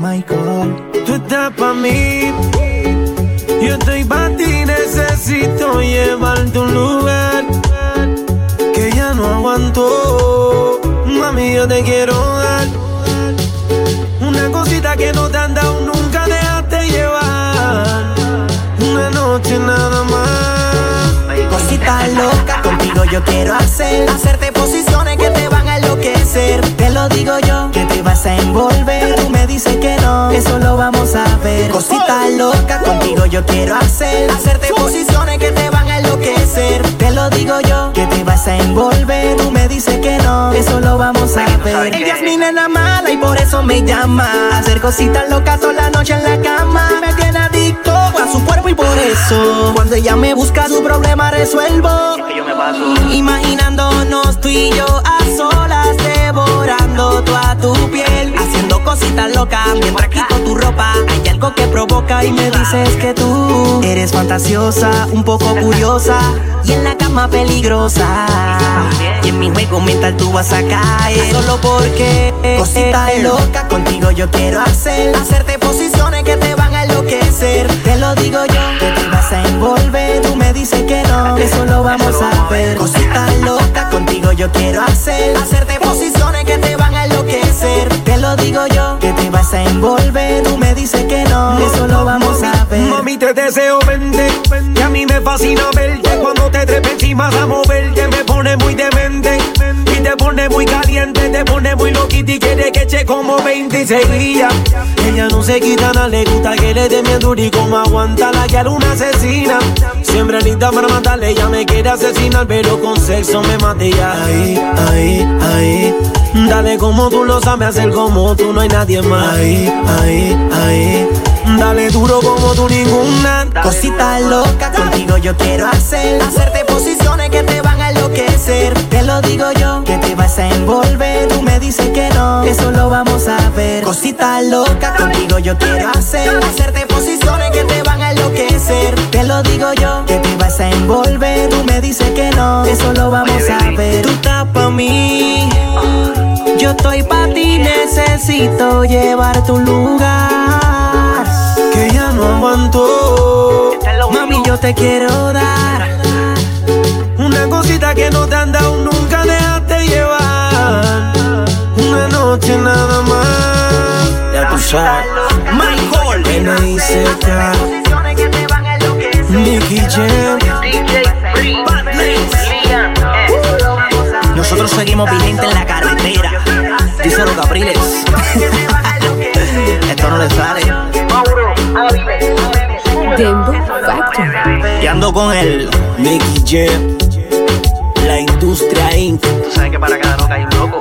Michael. Tú estás pa' mí, yo estoy pa' ti, necesito llevarte a un lugar que ya no aguanto. Mami, yo te quiero dar una cosita que no te han dado nunca, dejaste llevar. Una noche nada más. Cosita loca, contigo yo quiero hacer. Hacerte enloquecer. Te lo digo yo, que te vas a envolver. Tú me dices que no, eso lo vamos a ver. Cosita loca, contigo yo quiero hacer. Hacerte posiciones que te van a enloquecer. Te lo digo yo, que te vas a envolver. Tú me dices que no, eso lo vamos a ver. Ella es mi nena mala y por eso me llama. Hacer cositas locas toda la noche en la cama. Me tiene adicto a su cuerpo y por eso, cuando ella me busca, su problema resuelvo. Imaginándonos tú y yo Cositas locas mientras quito tu ropa. Hay algo que provoca y me dices que tú eres fantasiosa, un poco curiosa y en la cama peligrosa. Y en mi juego mental tú vas a caer. Solo porque cosita loca contigo yo quiero hacer. Hacerte posiciones que te van a enloquecer. Te lo digo yo, que te vas a envolver. Tú me dices que no, eso lo vamos a ver. Cosita loca contigo yo quiero hacer. Hacerte envolver. Tú me dices que no, eso lo vamos a ver. Mami, te deseo verte. Y a mí me fascina verte. Cuando te trepes encima a moverte, me pone muy demente. Y te pone muy caliente, te pone muy loquita y quiere que eche como 26 días. Ella no se quita nada, le gusta que le dé miedo y como aguanta la que una asesina. Siempre lista para matarle, ella me quiere asesinar, pero con sexo me mate ya. Ahí, ahí, ahí. Dale como tú lo sabes hacer, como tú no hay nadie más. Ahí, ahí, ahí. Dale duro como tú ninguna. Cosita loca, contigo yo quiero hacer. Hacerte posiciones que te van a enloquecer. Te lo digo yo, que te vas a envolver. Tú me dices que no, eso lo vamos a ver. Cosita loca, contigo yo quiero hacer. Hacerte posiciones que te van a enloquecer. Te lo digo yo, que te vas a envolver. Tú me dices que no, eso lo vamos a ver. Tú estás pa' mí, yo estoy pa' ti. Necesito llevarte a un lugar Que ya no aguanto. Mami, yo te quiero dar Una cosita que no te han dado nunca, dejaste llevar. Una noche nada más. Ya tú sabes. Michael N.I.C.K. Nicky Jam. Nosotros seguimos vigentes en la carretera. Díselo, Capriles. Esto no le sale. Y ando con el Nicky J. La industria Inc. Tú sabes que para cada loca hay un loco.